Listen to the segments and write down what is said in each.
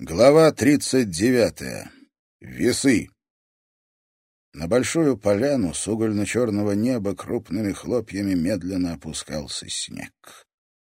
Глава 39. Весы. На большую поляну с угольно-черного неба крупными хлопьями медленно опускался снег.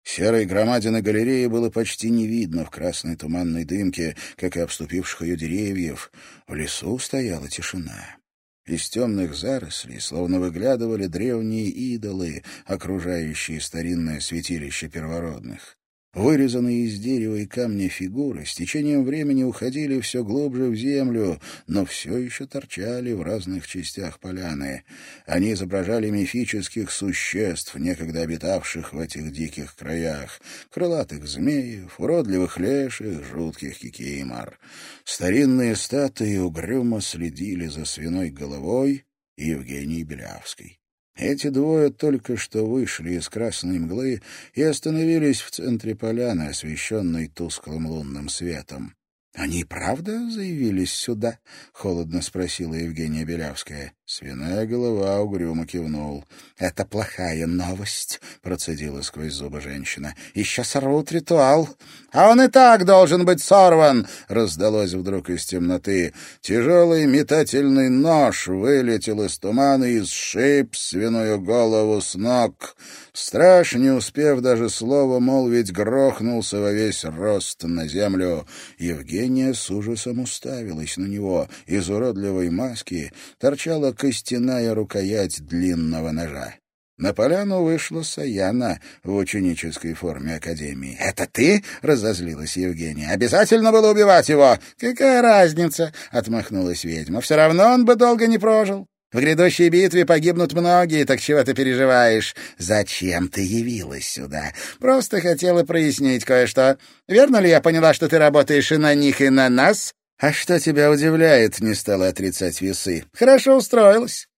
Серой громадины галереи было почти не видно в красной туманной дымке, как и обступивших ее деревьев. В лесу стояла тишина. Из темных зарослей словно выглядывали древние идолы, окружающие старинное святилище первородных. Вырезанные из дерева и камня фигуры с течением времени уходили все глубже в землю, но все еще торчали в разных частях поляны. Они изображали мифических существ, некогда обитавших в этих диких краях, крылатых змеев, уродливых леших, жутких кикимор. Старинные статуи угрюмо следили за свиной головой Евгении Белявской. Эти двое только что вышли из красной мглы и остановились в центре поляны, освещенной тусклым лунным светом. «Они правда заявились сюда?» — холодно спросила Евгения Белявская. Свиная голова угрюмо кивнул. «Это плохая новость», — процедила сквозь зубы женщина. «Еще сорвут ритуал». «А он и так должен быть сорван!» — раздалось вдруг из темноты. Тяжелый метательный нож вылетел из тумана и сшиб свиную голову с ног. Страж, не успев даже слова молвить, грохнулся во весь рост на землю. Евгения с ужасом уставилась на него. Из уродливой маски торчала костяная рукоять длинного ножа. На поляну вышла Саяна в ученической форме Академии. «Это ты?» — разозлилась Евгения. «Обязательно было убивать его!» «Какая разница?» — отмахнулась ведьма. «Все равно он бы долго не прожил. В грядущей битве погибнут многие, так чего ты переживаешь? Зачем ты явилась сюда? Просто хотела прояснить кое-что. Верно ли я поняла, что ты работаешь и на них, и на нас? А что тебя удивляет, не стала отрицать весы. Хорошо устроилась.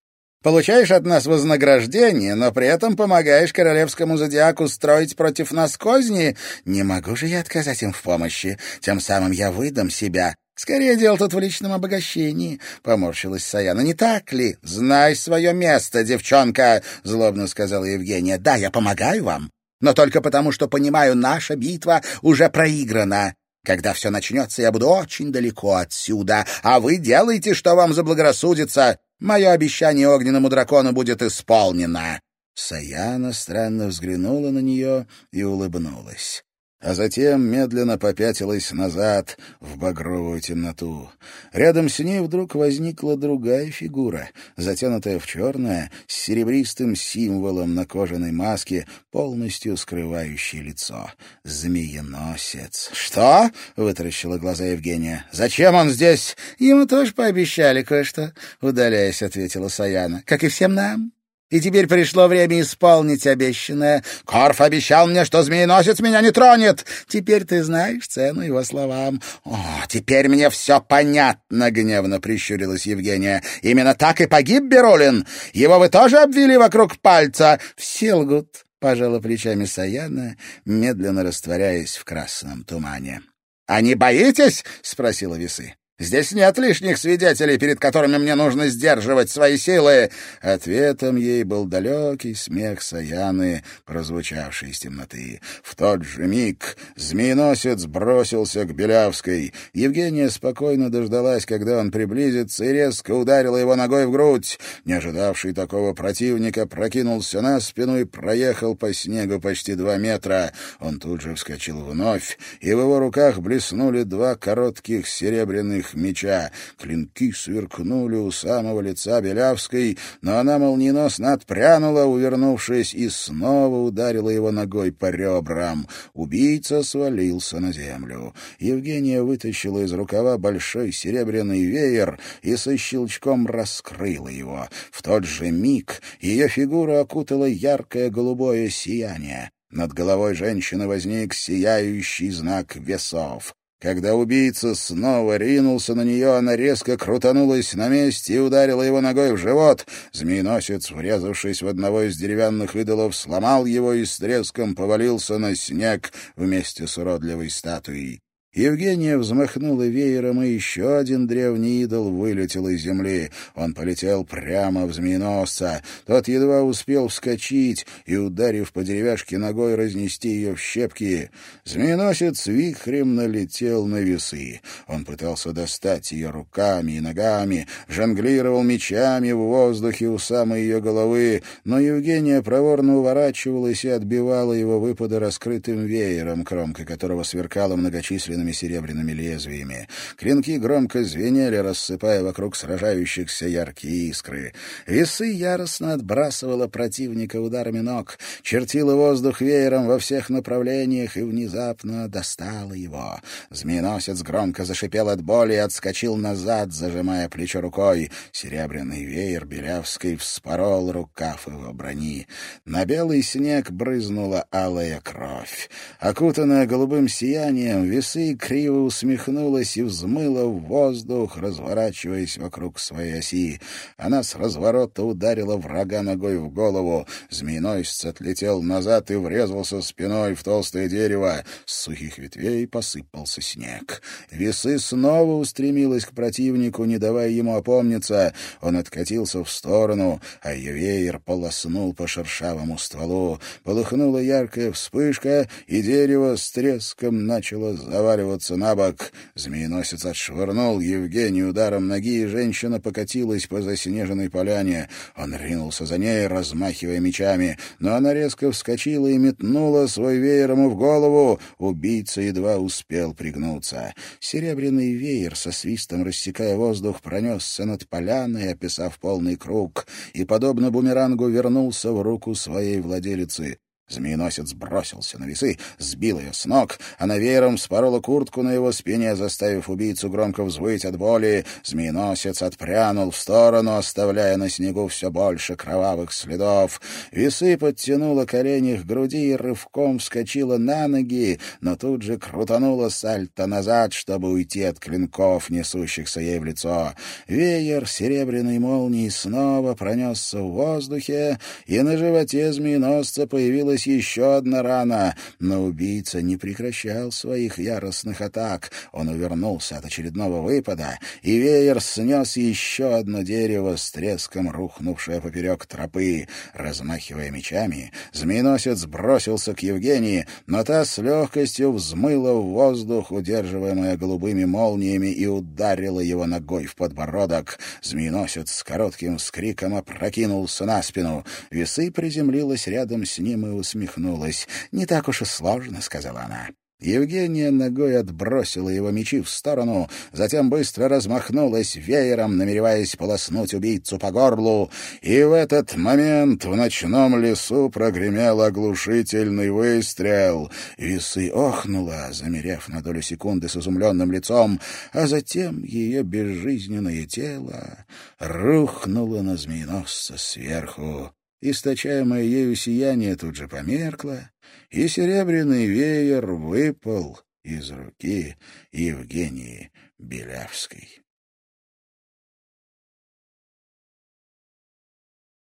Получаешь от нас вознаграждение, но при этом помогаешь королевскому зодиаку строить против нас козни. Не могу же я отказать им в помощи. Тем самым я выдам себя. Скорее дело тут в личном обогащении, — поморщилась Саяна. — Не так ли? Знай свое место, девчонка, — злобно сказала Евгения. — Да, я помогаю вам, но только потому, что понимаю, наша битва уже проиграна. Когда все начнется, я буду очень далеко отсюда, а вы делайте, что вам заблагорассудится. Мое обещание огненному дракону будет исполнено». Саяна странно взглянула на нее и улыбнулась а затем медленно попятилась назад в багровую темноту. Рядом с ней вдруг возникла другая фигура, затянутая в черное, с серебристым символом на кожаной маске, полностью скрывающей лицо. Змееносец. «Что?» — вытаращила глаза Евгения. «Зачем он здесь?» «Ему тоже пообещали кое-что», — удаляясь, ответила Саяна. «Как и всем нам». И теперь пришло время исполнить обещанное. Корф обещал мне, что змееносец меня не тронет. Теперь ты знаешь цену его словам. О, теперь мне все понятно, — гневно прищурилась Евгения. Именно так и погиб Беролин. Его вы тоже обвели вокруг пальца. Все лгут, — пожала плечами Саяна, медленно растворяясь в красном тумане. — А не боитесь? — спросила Весы. Здесь нет лишних свидетелей, перед которыми мне нужно сдерживать свои силы. Ответом ей был далекий смех Саяны, прозвучавший из темноты. В тот же миг змееносец бросился к Белявской. Евгения спокойно дождалась, когда он приблизится, и резко ударила его ногой в грудь. Не ожидавший такого противника прокинулся на спину и проехал по снегу почти два метра. Он тут же вскочил вновь, и в его руках блеснули два коротких серебряных взмах меча. Клинки сверкнули у самого лица Белявской, но она молниеносно отпрянула, увернувшись, и снова ударила его ногой по ребрам. Убийца свалился на землю. Евгения вытащила из рукава большой серебряный веер и со щелчком раскрыла его. В тот же миг ее фигуру окутало яркое голубое сияние. Над головой женщины возник сияющий знак весов. Когда убийца снова ринулся на нее, она резко крутанулась на месте и ударила его ногой в живот. Змееносец, врезавшись в одного из деревянных идолов, сломал его и с треском повалился на снег вместе с уродливой статуей. Евгения взмахнула веером, и еще один древний идол вылетел из земли. Он полетел прямо в змееносца. Тот едва успел вскочить и, ударив по деревяшке ногой, разнести ее в щепки. Змееносец вихрем налетел на весы. Он пытался достать ее руками и ногами, жонглировал мечами в воздухе у самой ее головы, но Евгения проворно уворачивалась и отбивала его выпады раскрытым веером, кромка которого сверкала многочисленными длинными серебряными лезвиями. Клинки громко звенели, рассыпая вокруг сражающихся яркие искры. Весы яростно отбрасывала противника ударами ног, чертила воздух веером во всех направлениях и внезапно достала его. Змееносец громко зашипел от боли и отскочил назад, зажимая плечо рукой. Серебряный веер Белявской вспорол рукав его брони. На белый снег брызнула алая кровь. Окутанная голубым сиянием, весы криво усмехнулась и взмыла в воздух, разворачиваясь вокруг своей оси. Она с разворота ударила врага ногой в голову. Змееносец отлетел назад и врезался спиной в толстое дерево. С сухих ветвей посыпался снег. Весы снова устремилась к противнику, не давая ему опомниться. Он откатился в сторону, а ее веер полоснул по шершавому стволу. Полыхнула яркая вспышка, и дерево с треском начало заваливаться заваливаться на бок. Змееносец отшвырнул Евгению ударом ноги, и женщина покатилась по заснеженной поляне. Он ринулся за ней, размахивая мечами, но она резко вскочила и метнула свой веер ему в голову. Убийца едва успел пригнуться. Серебряный веер со свистом, рассекая воздух, пронесся над поляной, описав полный круг, и, подобно бумерангу, вернулся в руку своей владелицы. Змееносец бросился на весы, сбил ее с ног. Она веером спорола куртку на его спине, заставив убийцу громко взвыть от боли. Змееносец отпрянул в сторону, оставляя на снегу все больше кровавых следов. Весы подтянула колени к груди и рывком вскочила на ноги, но тут же крутанула сальто назад, чтобы уйти от клинков, несущихся ей в лицо. Веер серебряной молнии снова пронесся в воздухе, и на животе змееносца появилась появилась еще одна рана, но убийца не прекращал своих яростных атак. Он увернулся от очередного выпада, и веер снес еще одно дерево с треском, рухнувшее поперек тропы. Размахивая мечами, змееносец бросился к Евгении, но та с легкостью взмыла в воздух, удерживаемая голубыми молниями, и ударила его ногой в подбородок. Змееносец с коротким скриком опрокинулся на спину. Весы приземлилась рядом с ним и усмехнулась. «Не так уж и сложно», — сказала она. Евгения ногой отбросила его мечи в сторону, затем быстро размахнулась веером, намереваясь полоснуть убийцу по горлу, и в этот момент в ночном лесу прогремел оглушительный выстрел. Весы охнула, замерев на долю секунды с изумленным лицом, а затем ее безжизненное тело рухнуло на змееносца сверху. Источаемое ею сияние тут же померкло, и серебряный веер выпал из руки Евгении Белявской.